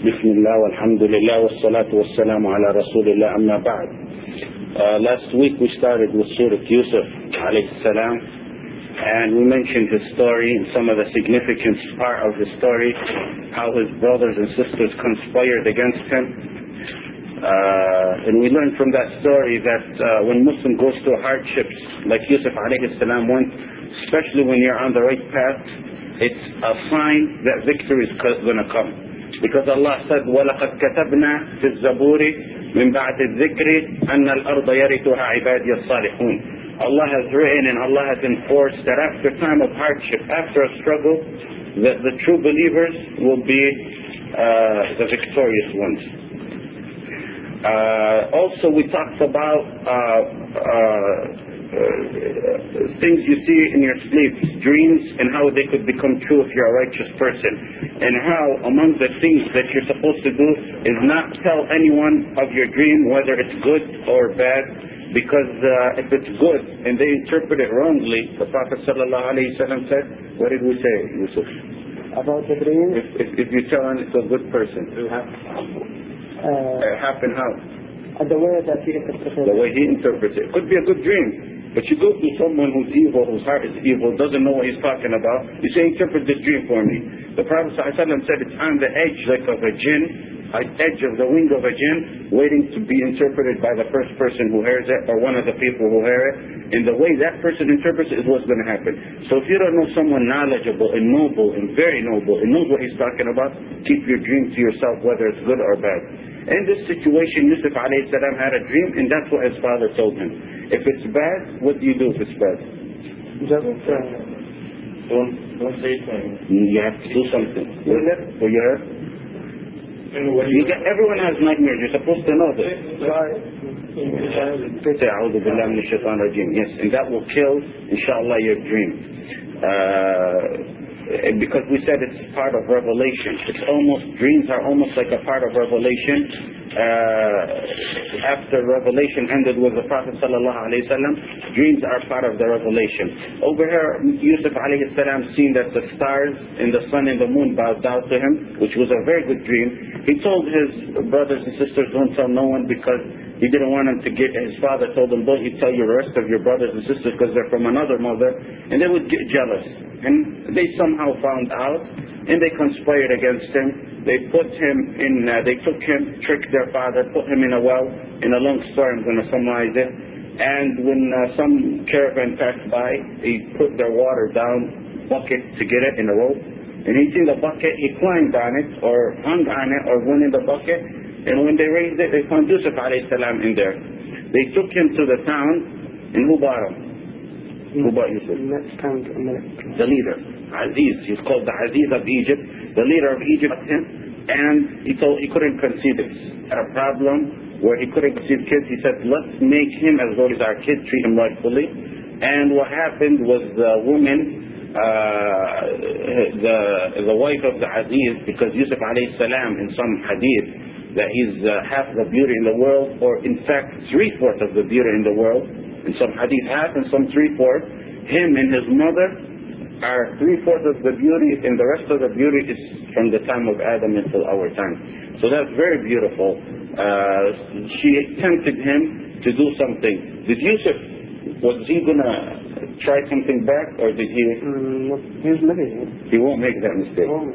بسم الله والحمد لله والصلاة والسلام على رسول الله أما بعد uh, Last week we started with Surah Yusuf alayhi salam and we mentioned his story and some of the significant part of his story how his brothers and sisters conspired against him uh, and we learned from that story that uh, when Muslim goes through hardships like Yusuf alayhi salam went especially when you're on the right path it's a sign that victory is going to come because Allah said وَلَقَدْ كَتَبْنَا فِي الزَّبُورِ من بعد الذكر أن الأرض يرثها عبادي الصالحون Allah has written and Allah has enforced that after time of hardship, after a struggle, that the true believers will be uh, the victorious ones. Uh, also, we talked about uh, things you see in your sleep, dreams, and how they could become true if you're a righteous person. And how among the things that you're supposed to do is not tell anyone of your dream, whether it's good or bad, because uh, if it's good and they interpret it wrongly, the Prophet ﷺ said, what did we say, Yusuf? About the dream? If, if, if you tell it's a good person, it Uh, happen how? the way that he interpreted The way he interprets it. Could be a good dream. But you go to someone who's evil, whose heart is evil, doesn't know what he's talking about. You say, interpret this dream for me. The Prophet ﷺ said it's on the edge like of a jinn, edge of the wing of a jinn, waiting to be interpreted by the first person who hears it or one of the people who hear it. And the way that person interprets it is what's going to happen. So if you don't know someone knowledgeable and noble and very noble and knows what he's talking about, keep your dream to yourself, whether it's good or bad. In this situation, Yusuf alayhi salam had a dream, and that's what his father told him. If it's bad, what do you do if it's bad? just uh, Don't, don't say anything. You have to do something. You let- For your you everyone has nightmares. You're supposed to know this. Yes, and that will kill, inshallah, your dream. Uh, because we said it's part of revelation. It's almost, dreams are almost like a part of revelation. Uh, after revelation ended with the Prophet wasallam, dreams are part of the revelation. Over here, Yusuf salam seen that the stars and the sun and the moon bowed down to him, which was a very good dream. He told his brothers and sisters, don't tell no one because he didn't want him to get, his father told him, don't you tell your rest of your brothers and sisters because they're from another mother, and they would get jealous. And they somehow found out, and they conspired against him. They put him in, uh, they took him, tricked their father, put him in a well. In a long story, I'm going to summarize it. And when uh, some caravan passed by, he put their water down, bucket to get it in a rope. And he seen the bucket, he climbed on it, or hung on it, or went in the bucket. And when they raised it, they found Yusuf alayhi salam in there. They took him to the town, and who bought him? Who bought Yusuf? next time to The leader, Aziz. He's called the Aziz of Egypt. The leader of Egypt and he told he couldn't conceive this. Had a problem where he couldn't conceive kids. He said, let's make him as though he's our kid, treat him rightfully. And what happened was the woman, uh, the the wife of the Aziz, because Yusuf alayhi salam in some hadith that he's uh, half the beauty in the world, or in fact three-fourths of the beauty in the world. In some hadith half and some three-fourths. Him and his mother are three-fourths of the beauty, and the rest of the beauty is from the time of Adam until our time. So that's very beautiful. Uh, she tempted him to do something. Did Yusuf, was he going to try something back, or did he, Mm, he's living. he won't make that mistake? Oh,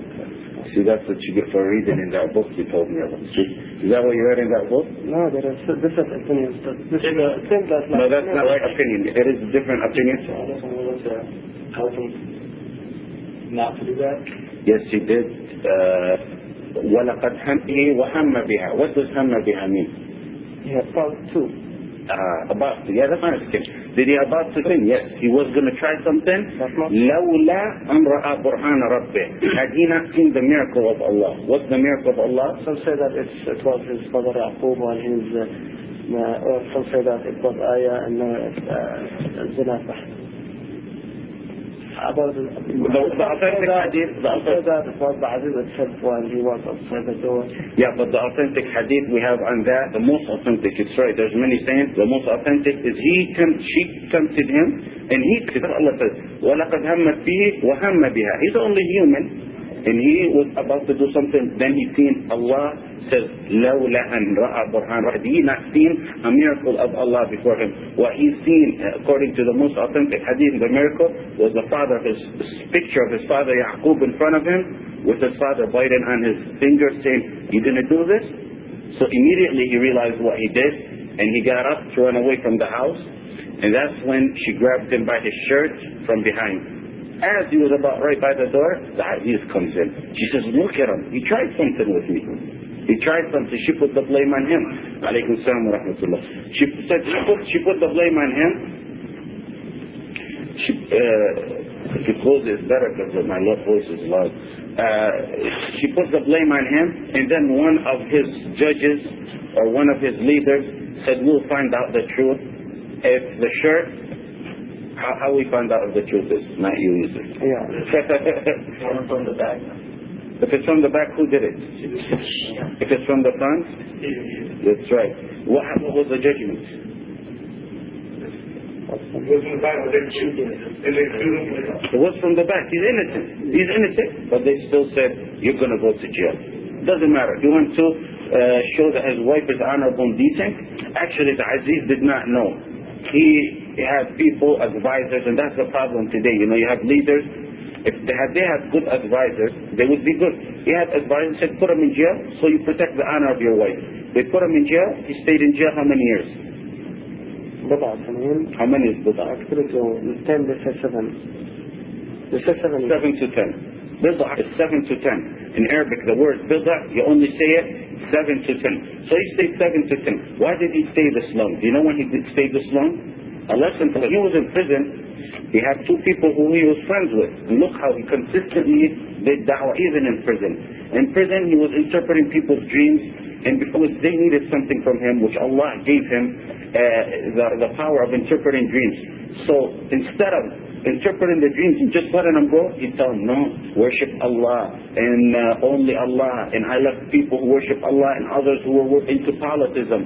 See, that's what you get for reading in that book you told me about. See, is that what you read in that book? no, there is different opinions. But this is the thing that No, that's not right opinion. There is a different opinion. help him not to do that? Yes, he did. Uh, وَلَقَدْ هَمِّهِ وَهَمَّ بِهَا What does هَمَّ بِهَا mean? Yeah, part two. Uh, about to. Yeah, that's not asking. Did he about to think? Yes, he was going to try something. That's not- لولا أن رأى برهان ربه. Had he not seen the miracle of Allah? What's the miracle of Allah? Some say that it's, it was his father Yaqub and his, uh, uh, or some say that it was Ayah and uh, uh, Zina About the, the authentic hadith- the some say that it was the Aziz itself when he was outside the door. Yeah, but the authentic hadith we have on that, the most authentic, it's right, there's many sayings, the most authentic is he tempt, she tempted him, and he, Allah says, وَلَقَدْ هَمَّتْ بِهِ وَهَمَّ بِهَا He's only human, And he was about to do something, then he seen Allah says, لَوْلَا أَنْ رَأَى بُرْهَانَ Had he not seen a miracle of Allah before him? What he seen, according to the most authentic hadith, the miracle, was the father, his picture of his father Yaqub in front of him, with his father biting on his finger saying, you gonna do this? So immediately he realized what he did, and he got up to run away from the house, and that's when she grabbed him by his shirt from behind. As he was about right by the door, the Aziz comes in. She says, look at him. He tried something with me. He tried something. She put the blame on him. Alaykum salam wa rahmatullah. She said, she put, she put the blame on him. She, uh, if you close it, better because my voice is loud. Uh, she put the blame on him, and then one of his judges or one of his leaders said, we'll find out the truth. If the shirt how, how we find out if the truth is not you, is it? Yeah. One from the back. If it's from the back, who did it? If it's from the front, that's right. What, what was the judgment? It was from the back, but they shoot him. And they shoot him with It was from the back. He's innocent. He's innocent. But they still said, you're going to go to jail. Doesn't matter. You want to uh, show that his wife is honorable and decent? Actually, the Aziz did not know. He had people, advisors, and that's the problem today. You know, you have leaders. If they had, they had good advisors, they would be good. He had advisors said, put him in jail so you protect the honor of your wife. They put him in jail. He stayed in jail how many years? بضع سنين How many is Bid'ah? أكثر من 10 لسه 7 لسه 7 Seven to ten. Bid'ah is seven to ten. In Arabic, the word bid'ah, you only say it seven to ten. So he stayed seven to ten. Why did he stay this long? Do you know when he did stay this long? Lesson for. He was in prison. He had two people who he was friends with. And look how he consistently did da'wah even in prison. In prison, he was interpreting people's dreams. And because they needed something from him, which Allah gave him, uh, the, the power of interpreting dreams. So instead of interpreting the dreams and just letting them go, he tell them, no, worship Allah and uh, only Allah. And I left people who worship Allah and others who were into polytheism.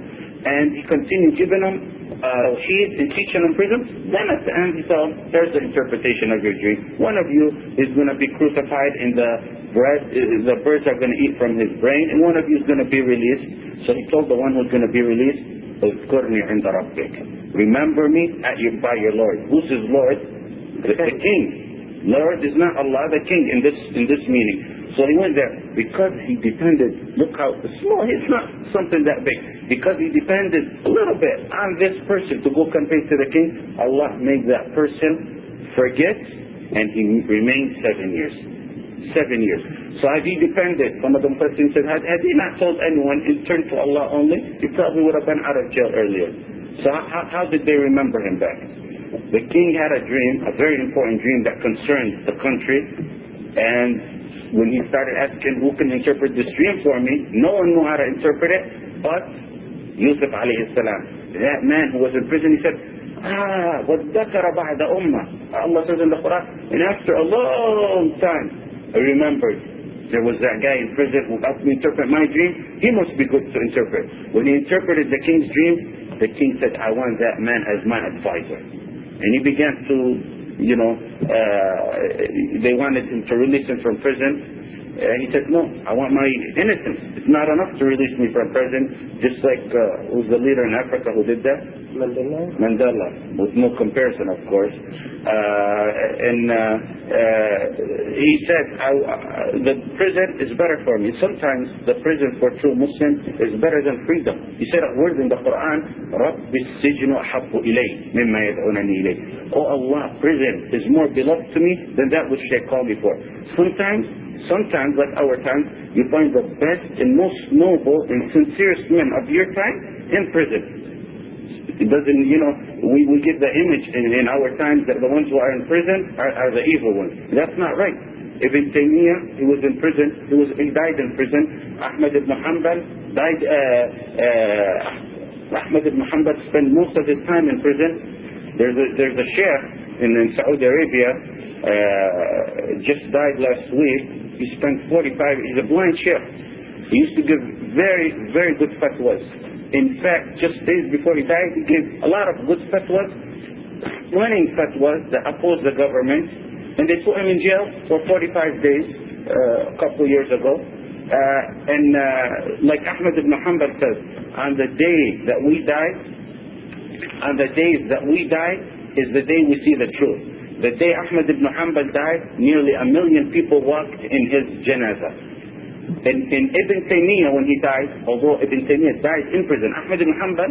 And he continued giving them uh, heed and teaching them prison. Then at the end he told them, there's the interpretation of your dream. One of you is going to be crucified and the bread, uh, the birds are going to eat from his brain, and one of you is going to be released. So he told the one who's going to be released, اذكرني عند ربك. Remember me at your, by your Lord. Who's his Lord? The, the king. Lord is not Allah, the king in this in this meaning. So he went there because he depended. Look how small. It's not something that big. Because he depended a little bit on this person to go convey to the king. Allah made that person forget, and he remained seven years. Seven years. So had he depended, some of them questions said, had, had he not told anyone and turned to Allah only, he probably would have been out of jail earlier. So how, how did they remember him back? The king had a dream, a very important dream that concerned the country, and when he started asking who can interpret this dream for me, no one knew how to interpret it but Yusuf alayhi salam. That man who was in prison, he said, Ah, وَالذَّكَرَ بَعْدَ أُمَّةِ Allah says in the Quran, and after a long time, I remembered there was that guy in prison who helped me interpret my dream. He must be good to interpret. When he interpreted the king's dream, the king said, I want that man as my advisor. And he began to, you know, uh, they wanted him to release him from prison. Uh, he said, no, I want my innocence. It's not enough to release me from prison, just like uh, who's the leader in Africa who did that? Mandela Mandela, with no comparison, of course. Uh, and uh, uh, he said, I, uh, the prison is better for me. Sometimes the prison for true Muslims is better than freedom. He said a word in the Quran, رَبِّ السِّجْنُ أَحَبُّ إِلَيْهِ مِمَّا يَدْعُونَنِي إِلَيْهِ Oh Allah, prison is more beloved to me than that which they call me for. Sometimes, sometimes, like our time, you find the best and most noble and sincerest men of your time in prison. It doesn't, you know, we, we get the image in, in our times that the ones who are in prison are, are the evil ones. That's not right. Ibn Taymiyyah, he was in prison, he, was, he died in prison. Ahmad ibn Hanbal died, uh, uh, Ahmad ibn Hanbal spent most of his time in prison. There's a, there's a sheikh in, Saudi Arabia, uh, just died last week. He spent 45, he's a blind sheikh. He used to give very, very good fatwas. In fact, just days before he died, he gave a lot of good fatwas, winning fatwas that oppose the government, and they put him in jail for 45 days. uh, a couple years ago. Uh, and uh, like Ahmed ibn Hanbal says, on the day that we die, on the days that we die is the day we see the truth. The day Ahmed ibn Hanbal died, nearly a million people walked in his janazah. In, Ibn Taymiyyah, when he died, although Ibn Taymiyyah died in prison, Ahmed ibn Hanbal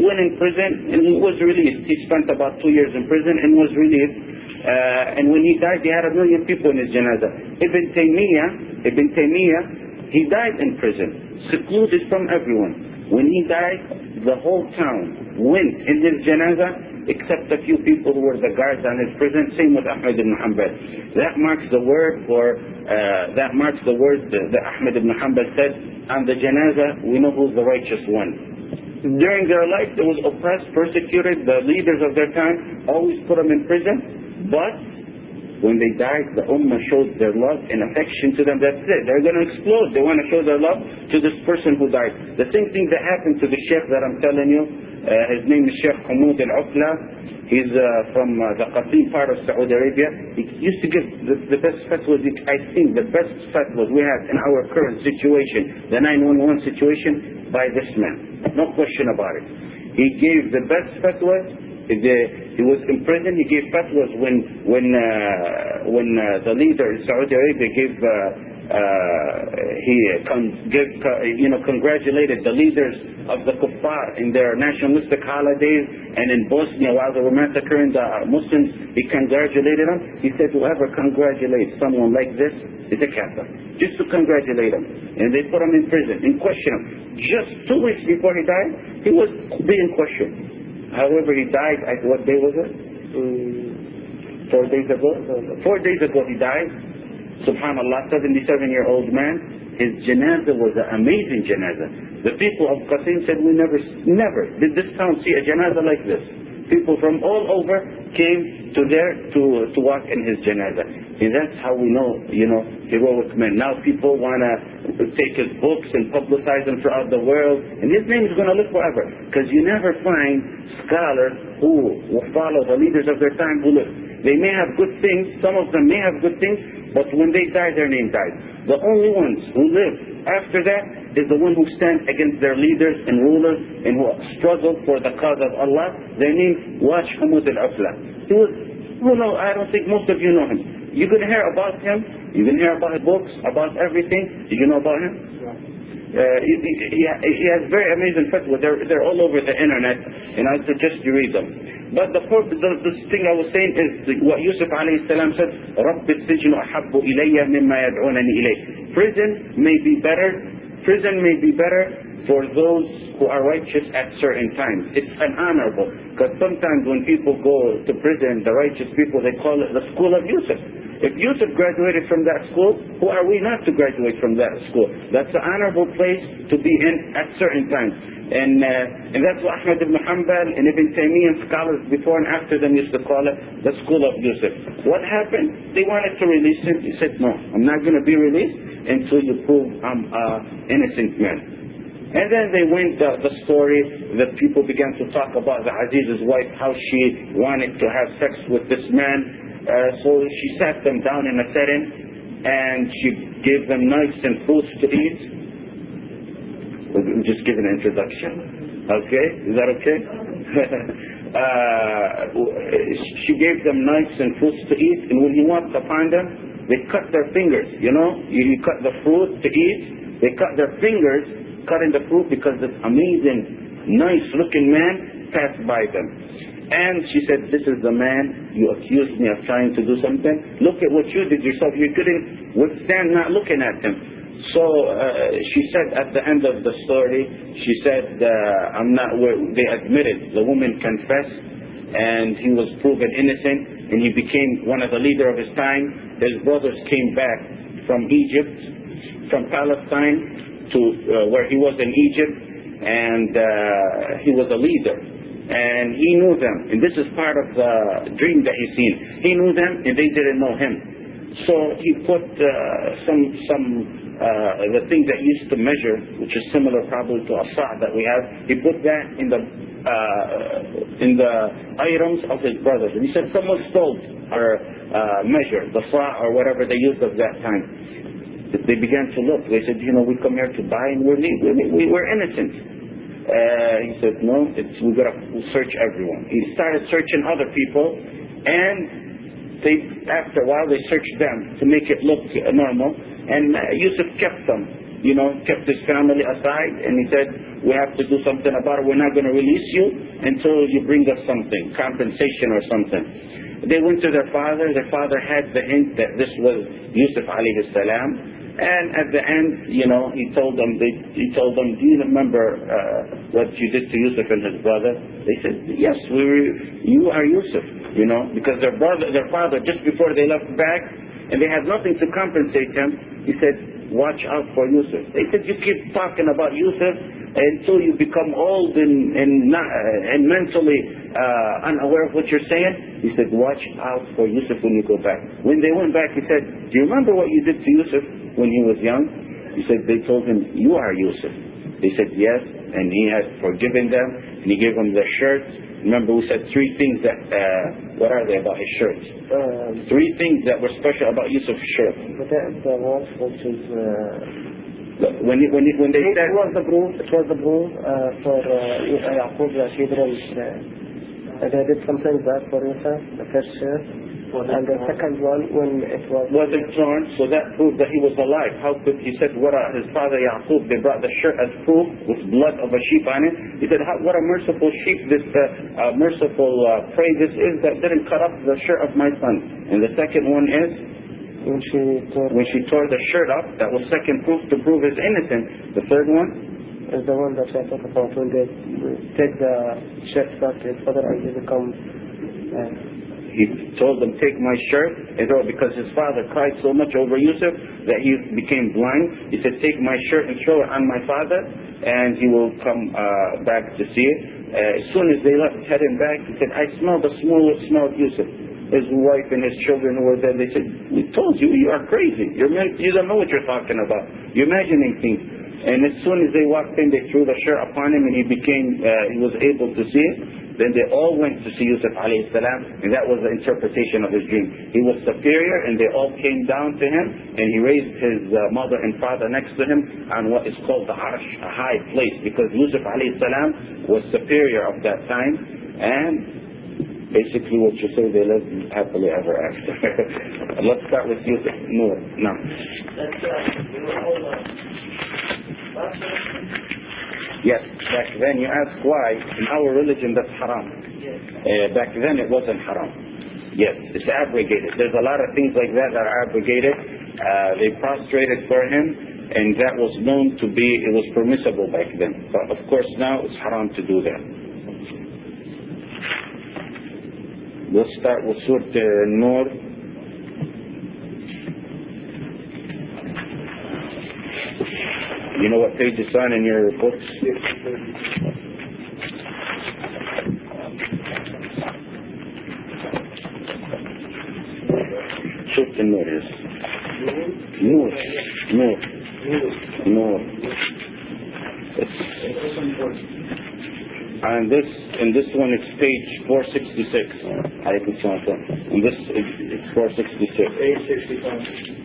went in prison and was released. He spent about two years in prison and was released. Uh, and when he died, he had a million people in his janazah. Ibn Taymiyyah, Ibn Taymiyyah, he died in prison, secluded from everyone. When he died, the whole town went in his janazah except a few people who were the guards on his prison. Same with Ahmed ibn Hanbal. That marks the word for uh, that marks the word that, Ahmed ibn Hanbal said on the janazah. We know who's the righteous one. During their life, they was oppressed, persecuted. The leaders of their time always put them in prison, but when they died, the Ummah showed their love and affection to them. That's it. They're going to explode. They want to show their love to this person who died. The same thing that happened to the Sheikh that I'm telling you. Uh, his name is Sheikh Hamoud al-Uqla. He's uh, from uh, the Qasim part of Saudi Arabia. He used to give the, the best fatwas, I think the best fatwas we have in our current situation, the 911 situation, by this man. No question about it. He gave the best fatwas he was in prison. He gave fatwas when when uh, when uh, the leader in Saudi Arabia gave uh, he you know congratulated the leaders of the kuffar in their nationalistic holidays, and in Bosnia while they were massacring the Muslims, he congratulated them. He said, whoever congratulates someone like this is a kafir. Just to congratulate him, and they put him in prison and question him. Just two weeks before he died, he was being questioned. However, he died at what day was it? Mm, four days ago? Four days ago he died. Subhanallah, 77-year-old man. His janazah was an amazing janazah. The people of Qasim said, we never, never did this town see a janazah like this. People from all over came to there to, to walk in his janazah. And that's how we know, you know, heroic men. Now people want to take his books and publicize them throughout the world. And his name is going to live forever. Because you never find scholars who follow the leaders of their time who live. They may have good things. Some of them may have good things. But when they die, their name dies. The only ones who live after that is the one who stand against their leaders and rulers and who struggle for the cause of Allah. Their name was Hamoud al-Uqla. He was, who know, I don't think most of you know him. You can hear about him. You can hear about his books, about everything. Did you know about him? Uh, he, he, he, has very amazing fatwa. They're, they're all over the internet, and I suggest you read them. But the, the, the thing I was saying is what Yusuf alayhi salam said, رَبِّ السِّجْنُ أَحَبُّ إِلَيَّ مِمَّا يَدْعُونَنِي إِلَيْهِ Prison may be better, prison may be better for those who are righteous at certain times. It's an honorable, because sometimes when people go to prison, the righteous people, they call it the school of Yusuf. If Yusuf graduated from that school, who are we not to graduate from that school? That's an honorable place to be in at certain times. And, uh, and that's what Ahmad ibn Hanbal and Ibn Taymiyyah scholars before and after them used to call it the school of Yusuf. What happened? They wanted to release him. He said, no, I'm not going to be released until you prove I'm an innocent man. And then they went the, the story that people began to talk about the Aziz's wife, how she wanted to have sex with this man uh, so she sat them down in a setting and she gave them nuts and fruits to eat. We're just giving an introduction. Okay? Is that okay? uh, she gave them nuts and fruits to eat, and when he walked upon them, they cut their fingers. You know, you, you cut the fruit to eat, they cut their fingers cutting the fruit because this amazing, nice looking man passed by them. And she said, this is the man you accused me of trying to do something. Look at what you did yourself. You couldn't withstand not looking at him. So uh, she said at the end of the story, she said, uh, I'm not, they admitted, the woman confessed, and he was proven innocent, and he became one of the leader of his time. His brothers came back from Egypt, from Palestine to uh, where he was in Egypt, and uh, he was a leader and he knew them. And this is part of the dream that he seen. He knew them, and they didn't know him. So he put uh, some some the thing that used to measure, which is similar probably to a sa' that we have, he put that in the uh, in the items of his brothers. And he said someone stole our uh, measure, the sa' or whatever they used of that time. They began to look. They said, you know, we come here to buy and we're, we, we're innocent. Uh, he said, no, it's, we got to search everyone. He started searching other people, and they, after a while, they searched them to make it look normal. And uh, Yusuf kept them, you know, kept his family aside, and he said, we have to do something about it. We're not going to release you until you bring us something, compensation or something. They went to their father. Their father had the hint that this was Yusuf alayhi salam. And at the end, you know, he told them, they, he told them, do you remember uh, what you did to Yusuf and his brother? They said, yes, we were, you are Yusuf, you know, because their brother, their father, just before they left back, and they had nothing to compensate him, he said, watch out for Yusuf. They said, you keep talking about Yusuf until you become old and, and, not, uh, and mentally uh, unaware of what you're saying. He said, watch out for Yusuf when you go back. When they went back, he said, do you remember what you did to Yusuf when he was young? He said, they told him, you are Yusuf. They said, yes, and he had forgiven them, and he gave them the shirt. Remember, we said three things that, uh, what are they about his shirt? Um, Three things that were special about Yusuf's shirt. but that the one which is uh, When, he, when, he, when they it said, was the proof. It was the proof uh, for uh, Yaqub didn't. Uh, they did something bad for Yusuf, the first year, and the second one when it was. wasn't torn, so that proved that he was alive. How could he said what uh, his father Yaqub, they brought the shirt as proof with blood of a sheep on it. He said, How, what a merciful sheep this uh, uh, merciful uh, prey this is that didn't cut up the shirt of my son. And the second one is when she tore when she tore the shirt up, that was second proof to prove his innocence. The third one, is the one that I talked about when they take the shirt back to his father and they become. Uh, he told them, take my shirt, and so because his father cried so much over Yusuf that he became blind, he said, take my shirt and throw it on my father, and he will come uh, back to see it. Uh, as soon as they left heading back, he said, I smell the smell, smell of Yusuf. His wife and his children were there, they said, we told you, you are crazy. You're, you don't know what you're talking about. You're imagining things. And as soon as they walked in, they threw the shirt upon him and he became, uh, he was able to see it. Then they all went to see Yusuf alayhi salam and that was the interpretation of his dream. He was superior and they all came down to him and he raised his uh, mother and father next to him on what is called the arsh, a high place because Yusuf alayhi salam was superior of that time and basically what you say they lived happily ever after. Let's start with Yusuf. Noor. No. Yes, back then you ask why in our religion that's haram. Uh, back then it wasn't haram. Yes, it's abrogated. There's a lot of things like that that are abrogated. Uh, they prostrated for him, and that was known to be, it was permissible back then. But of course now it's haram to do that. We'll start with Surah uh, You know what page it's on in your books? Shift and notice. North. North. North. And this, in this one, it's page 466. I think so. And this, it's 466. 865.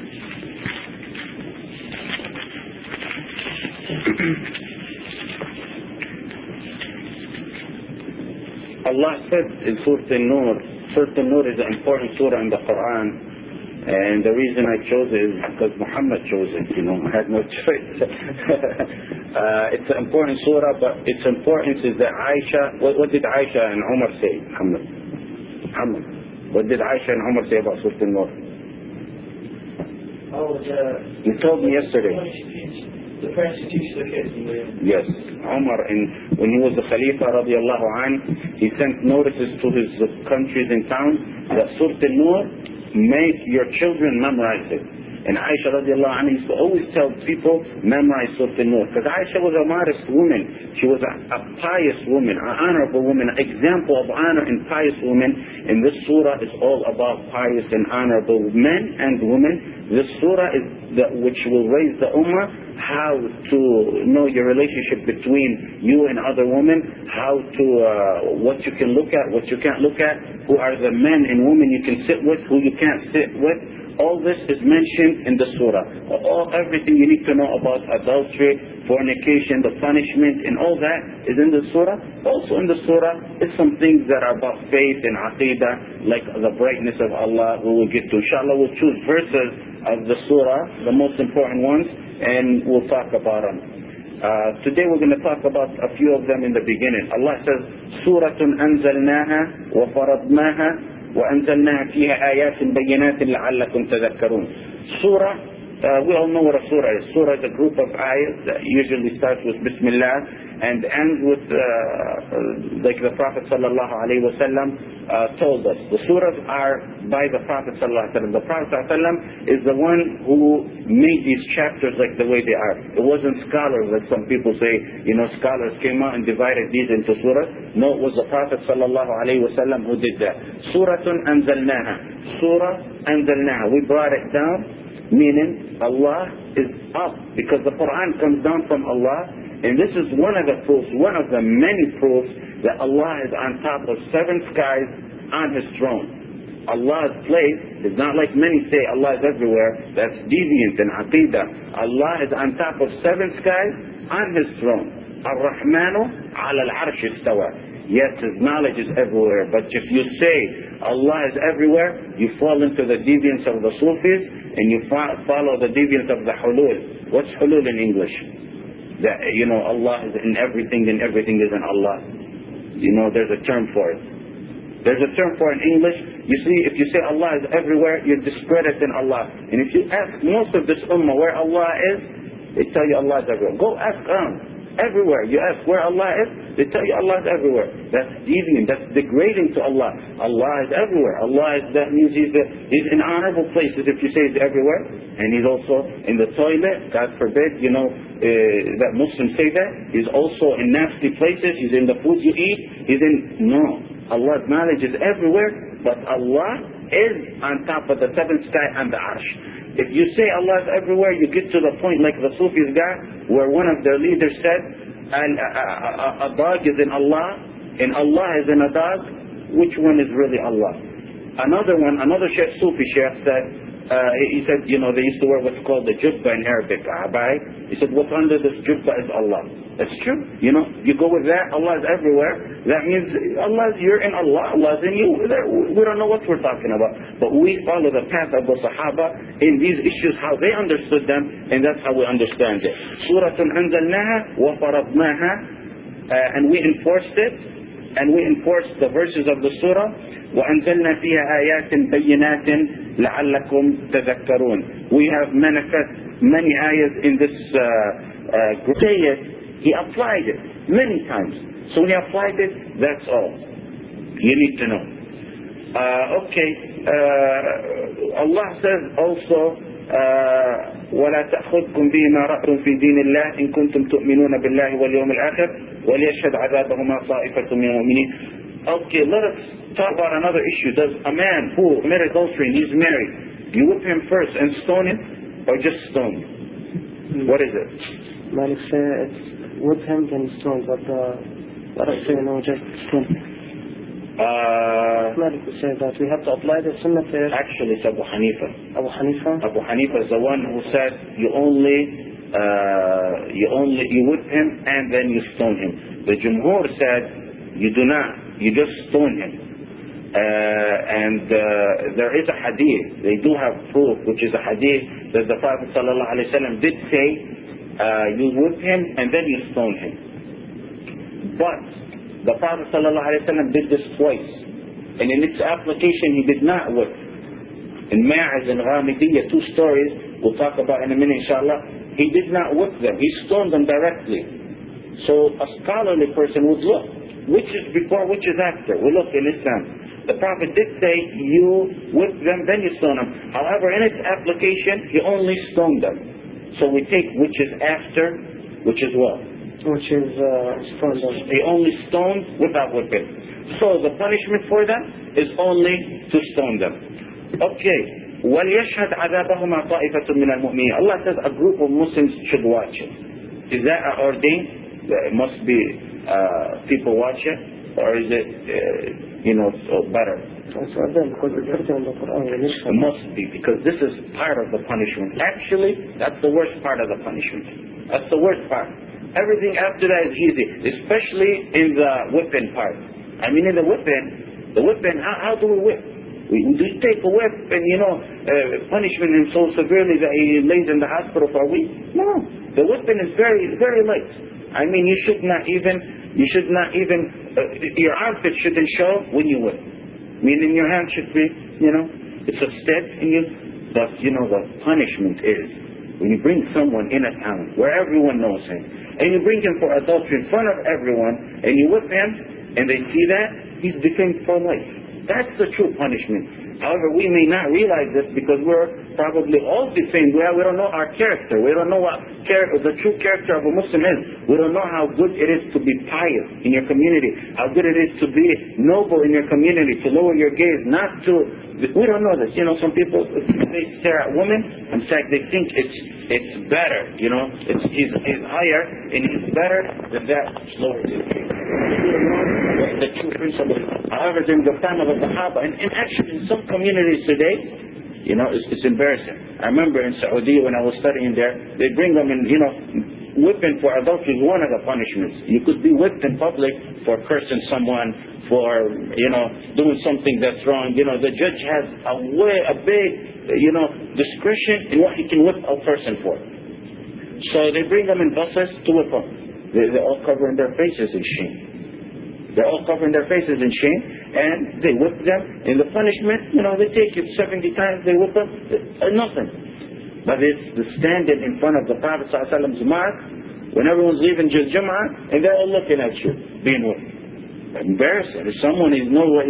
Allah said in Surah An-Nur, Surah An-Nur is an important surah in the Quran, and the reason I chose it is because Muhammad chose it, you know, I had no choice. uh, it's an important surah, but its importance is that Aisha, what, what did Aisha and Umar say, Muhammad? Muhammad. What did Aisha and Umar say about Surah An-Nur? Oh, the, You told me yesterday. The teach their kids. Yes, Umar, and when he was the Khalifa radiallahu an, he sent notices to his countries and towns that Surah An-Nur, make your children memorize it. And Aisha radiallahu anha used to always tell people, memorize Surah An-Nur. Because Aisha was a modest woman. She was a, a pious woman, an honorable woman, an example of honor and pious woman. And this surah is all about pious and honorable men and women. This surah is the, which will raise the ummah how to know your relationship between you and other women, how to, uh, what you can look at, what you can't look at, who are the men and women you can sit with, who you can't sit with. All this is mentioned in the surah. All, everything you need to know about adultery, fornication, the punishment, and all that is in the surah. Also in the surah is some things that are about faith and aqidah, like the brightness of Allah, we will get to. Inshallah, we'll choose verses of the surah, the most important ones, and we'll talk about them. Uh, today we're going to talk about a few of them in the beginning. Allah says, سورة أنزلناها وفرضناها وأنزلناها فيها آيات بينات لعلكم تذكرون. Uh, we all know what a surah is. Surah is a group of ayahs that usually starts with Bismillah and ends with, uh, like the Prophet sallallahu uh, told us. The surahs are by the Prophet sallallahu. The Prophet sallallahu is the one who made these chapters like the way they are. It wasn't scholars like some people say, you know, scholars came out and divided these into surahs. No, it was the Prophet sallallahu alaihi who did that. Suratun anzalnaha. Surah anzalnaha. We brought it down meaning Allah is up because the Quran comes down from Allah and this is one of the proofs, one of the many proofs that Allah is on top of seven skies on His throne. Allah's place is not like many say Allah is everywhere. That's deviant and aqidah. Allah is on top of seven skies on His throne. Ar-Rahmanu ala al-arsh istawa. Yes, His knowledge is everywhere. But if you say Allah is everywhere, you fall into the deviance of the Sufis and you follow the deviance of the hulul. What's hulul in English? That, you know, Allah is in everything and everything is in Allah. You know, there's a term for it. There's a term for it in English. You see, if you say Allah is everywhere, you're discrediting Allah. And if you ask most of this ummah where Allah is, they tell you Allah is everywhere. Go ask them everywhere. You ask where Allah is, they tell you Allah is everywhere. That's deviant. That's degrading to Allah. Allah is everywhere. Allah is, that means He's, the, he's in honorable places if you say He's everywhere. And He's also in the toilet. God forbid, you know, uh, that Muslims say that. He's also in nasty places. He's in the food you eat. He's in, no. Allah's knowledge is everywhere, but Allah is on top of the seventh sky and the arsh. If you say Allah is everywhere, you get to the point like the Sufis got, where one of their leaders said, a, a, dog is in Allah, and Allah is in a dog. Which one is really Allah? Another one, another Sheikh Sufi Sheikh said, uh, he said, you know, they used to wear what's called the jubba in Arabic, abai. He said, what's under this jubba is Allah. That's true. You know, you go with that, Allah is everywhere. That means Allah is, you're in Allah, Allah is in you. We don't know what we're talking about. But we follow the path of the Sahaba in these issues, how they understood them, and that's how we understand it. Surah anzalnaha wa faradnaha, uh, and we enforced it, and we enforce the verses of the surah وأنزلنا فيها آيات بينات لعلكم تذكرون we have manifest many ayahs in this uh, uh, say it he applied it many times so when he applied it that's all you need to know uh, okay uh, Allah says also ولا تأخذكم بما رأتم في دين الله إن كنتم تؤمنون بالله واليوم الآخر وليشهد عذابهما طائفة من المؤمنين Okay, let us talk about another issue. Does a man who committed adultery and he's married, you whip him first and stone him, or just stone him? What is it? Malik say it's whip him then stone, but uh, let us say no, just stone. Uh, Malik say that we have to apply the sunnah first. actually, it's Abu Hanifa. Abu Hanifa. Abu Hanifa is the one who said you only uh, you only you whip him and then you stone him. The Jumhur said you do not. You just stone him. Uh, and uh, there is a hadith. They do have proof, which is a hadith that the Prophet ﷺ did say, uh, you whip him and then you stone him. But the Prophet ﷺ did this twice. And in its application, he did not whip. In Ma'iz and Ghamidiyya, two stories we'll talk about in a minute, inshallah, he did not whip them. He stoned them directly. So a scholarly person would look. Which is before, which is after? We look in Islam. The Prophet did say, you whip them, then you stone them. However, in its application, he only stoned them. So we take which is after, which is what? Which is uh, stoned. He only stoned without whipping. So the punishment for them is only to stone them. Okay. وَلْيَشْهَدْ عَذَابَهُمَا طَائِفَةٌ مِنَ الْمُؤْمِنِينَ Allah says a group of Muslims should watch it. Is that ordained? It must be uh, people watch it? Or is it, uh, you know, uh, better. It must be, because this is part of the punishment. Actually, that's the worst part of the punishment. That's the worst part. Everything after that is easy, especially in the whipping part. I mean, in the whipping, the whipping, how, how do we whip? We, we take a whip and, you know, uh, punishment him so severely that he lays in the hospital for a week? No. The whipping is very, very light. I mean, you should not even you should not even, uh, your armpit shouldn't show when you whip. Meaning your hand should be, you know, it's a step and you, but you know, the punishment is when you bring someone in a town where everyone knows him and you bring him for adultery in front of everyone and you whip him and they see that, he's defamed for life. That's the true punishment. However, we may not realize this because we're probably all defamed. We, we don't know our character. We don't know what character, the true character of a Muslim is. We don't know how good it is to be pious in your community, how good it is to be noble in your community, to lower your gaze, not to. We don't know this. You know, some people they stare at women. In fact, they think it's it's better. You know, it's he's, he's higher and he's better than that lower the true principle. However, during the time of the Sahaba, and, and actually in some communities today, you know, it's, it's embarrassing. I remember in Saudi when I was studying there, they bring them in, you know, whipping for adultery is one of the punishments. You could be whipped in public for cursing someone, for, you know, doing something that's wrong. You know, the judge has a way, a big, you know, discretion in what he can whip a person for. So they bring them in buses to whip them. They, they're all covering their faces in shame. They're all covering their faces in shame, and they whip them. And the punishment, you know, they take it 70 times, they whip them, uh, nothing. But it's the standing in front of the Prophet ﷺ's mark when everyone's leaving Juz Jum'ah, and they're all looking at you, being whipped. Embarrassing. If someone is know what,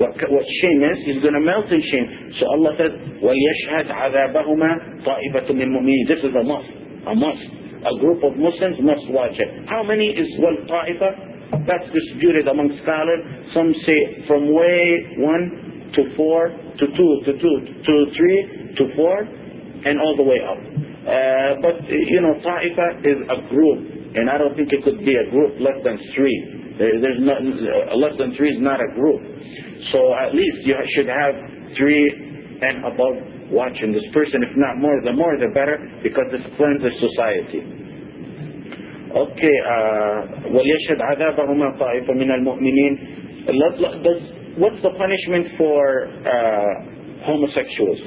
what, what shame is, he's going to melt in shame. So Allah says, وَلْيَشْهَدْ عَذَابَهُمَا طَائِفَةٌ مِّن مُؤْمِنِينَ This is a must. A must. A group of Muslims must watch it. How many is one ta'ifa? That's disputed among scholars. Some say from way one to four to two to two to three to four and all the way up. Uh, but you know, ta'ifa is a group, and I don't think it could be a group less than three. There, there's not uh, less than three is not a group. So at least you should have three and above watching this person. If not more, the more the better, because this cleanses society. Okay, uh, وَلْيَشْهَدْ عَذَابَهُمَا طَائِفَ مِنَ الْمُؤْمِنِينَ Let- let- does- What's the punishment for uh, homosexuals?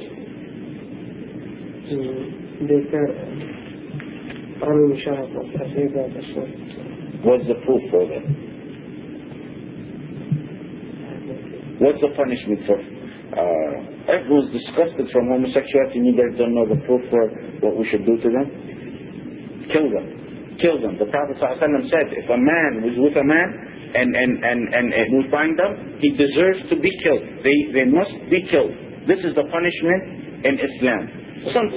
What's the proof for that? What's the punishment for? Uh, everyone's disgusted from homosexuality and you guys don't know the proof for what we should do to them? Kill them. Kill them. The Prophet ﷺ said, if a man was with a man and, and, and, and, and we find them, he deserves to be killed. They, they must be killed. This is the punishment in Islam. Some,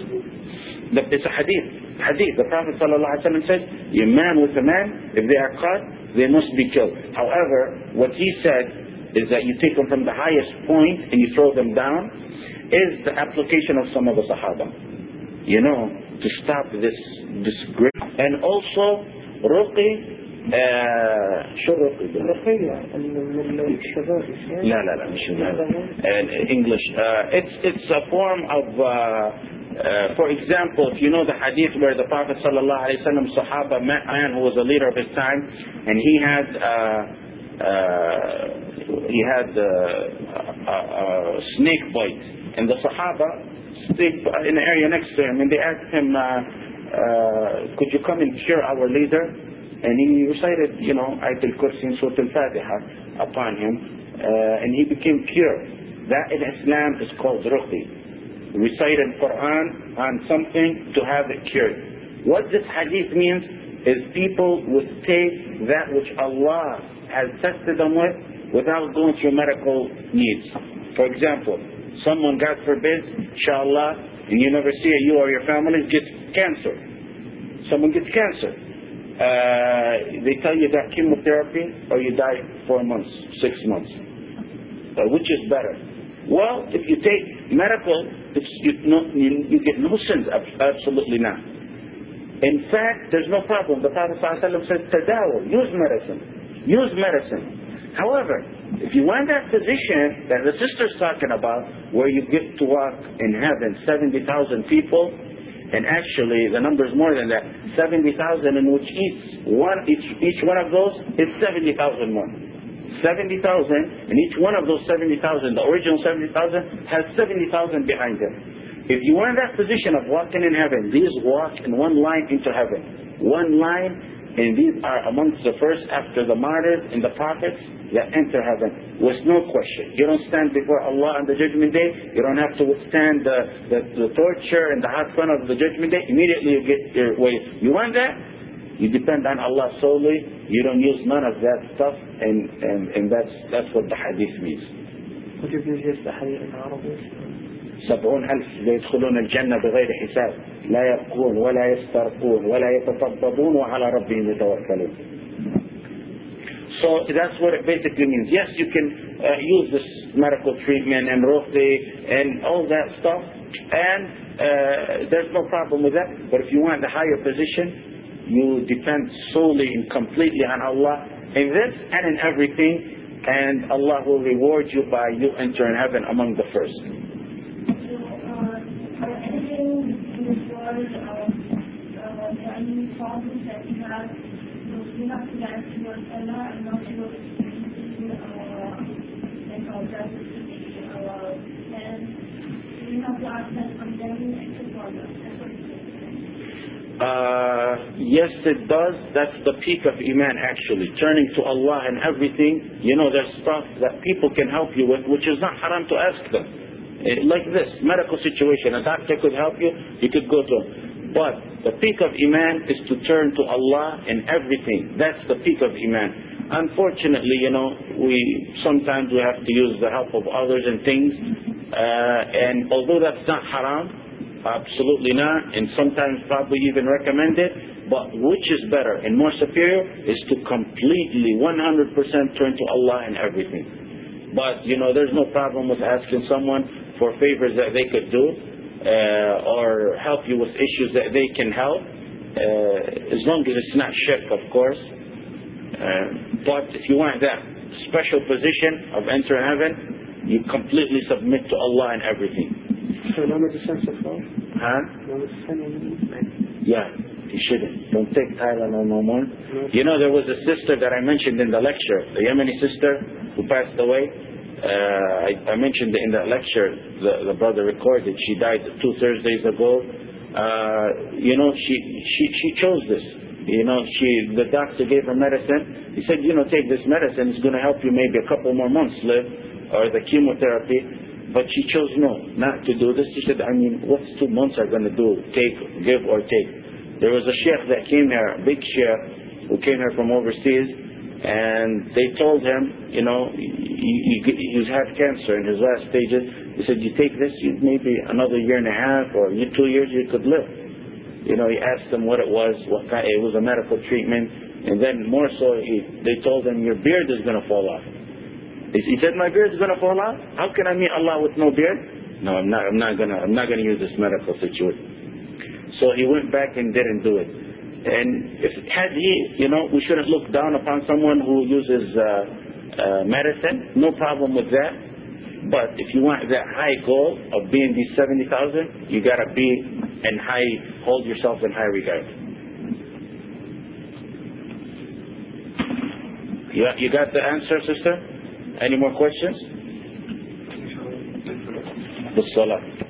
the, it's a hadith. Hadith. The Prophet ﷺ says, a man with a man, if they are caught, they must be killed. However, what he said is that you take them from the highest point and you throw them down, is the application of some of the Sahaba. You know, to stop this disgrace. And also, ruqi, uh, شو الرقي ده؟ رقية من الشباب لا لا لا مش in English. Uh, it's it's a form of, uh, uh, for example, if you know the hadith where the Prophet sallallahu alaihi wasallam Sahaba met a man who was a leader of his time, and he had uh, uh, he had uh, a, a snake bite, and the Sahaba stayed in the area next to him, and they asked him, uh, uh, "Could you come and cure our leader?" And he recited, you know, Ayatul Kursi and Surah Al-Fatiha upon him, uh, and he became pure. That in Islam is called ruqi. Recited Quran on something to have it cured. What this hadith means is people would take that which Allah has tested them with without going through medical needs. For example, someone, God forbid, inshallah, and you never see it, you or your family gets cancer. Someone gets cancer. Uh, they tell you that chemotherapy or you die four months, six months. Uh, which is better? Well, if you take medical, you, no, you, you, get no sins. Absolutely not. In fact, there's no problem. The Prophet ﷺ said, tadawa, use medicine. Use medicine. However, if you want that position that the sister's talking about, where you get to walk in heaven 70,000 people, and actually, the number is more than that. 70,000 in which each one, each, each one of those is 70,000 more. 70,000, and each one of those 70,000, the original 70,000, has 70,000 behind them. If you are in that position of walking in heaven, these walk in one line into heaven. One line and these are amongst the first after the martyrs and the prophets that enter heaven with no question. You don't stand before Allah on the judgment day. You don't have to withstand the, the, the torture and the hot sun of the judgment day. Immediately you get your way. You want that? You depend on Allah solely. You don't use none of that stuff. And, and, and that's, that's what the hadith means. Would you please use the hadith in Arabic? سبعون ألف يدخلون الجنة بغير حساب لا يبقون ولا يسترقون ولا يتطببون وعلى ربهم يتوكلون So that's what it basically means. Yes, you can uh, use this medical treatment and ruqi and all that stuff, and uh, there's no problem with that. But if you want a higher position, you depend solely and completely on Allah in this and in everything, and Allah will reward you by you entering heaven among the first. Yes, it does. That's the peak of Iman, actually. Turning to Allah and everything. You know, there's stuff that people can help you with, which is not haram to ask them. Eh, like this, medical situation. A doctor could help you, you could go to him. But the peak of Iman is to turn to Allah in everything. That's the peak of Iman. Unfortunately, you know, we sometimes we have to use the help of others and things. Uh, and although that's not haram, absolutely not, and sometimes probably even recommended, but which is better and more superior is to completely 100% turn to Allah in everything. But, you know, there's no problem with asking someone for favors that they could do or help you with issues that they can help, uh, as long as it's not shirk, of course. Uh, but if you want that special position of entering heaven, you completely submit to Allah and everything. So no medicine so far? Huh? No medicine Yeah, you shouldn't. Don't take Tylenol no more. No. You know, there was a sister that I mentioned in the lecture, the Yemeni sister who passed away. Uh, I, mentioned in the lecture, the, the, brother recorded, she died two Thursdays ago. Uh, you know, she, she, she chose this. You know, she, the doctor gave her medicine. He said, you know, take this medicine. It's going to help you maybe a couple more months live, or the chemotherapy. But she chose no, not to do this. She said, I mean, what's two months are going to do? Take, give or take. There was a sheikh that came here, a big sheikh, who came here from overseas and they told him, you know, he, he, had cancer in his last stages. He said, you take this, you, maybe another year and a half or two years you could live. You know, he asked them what it was, what kind, it was a medical treatment, and then more so, he, they told him, your beard is going to fall off. He said, my beard is going to fall off? How can I meet Allah with no beard? No, I'm not, I'm not going to, I'm not going to use this medical situation. So he went back and didn't do it. And if had he, you know, we shouldn't look down upon someone who uses uh, uh, medicine. No problem with that. But if you want that high goal of being these 70,000, you got to be and high, hold yourself in high regard. You, you got the answer, sister? Any more questions? The salah.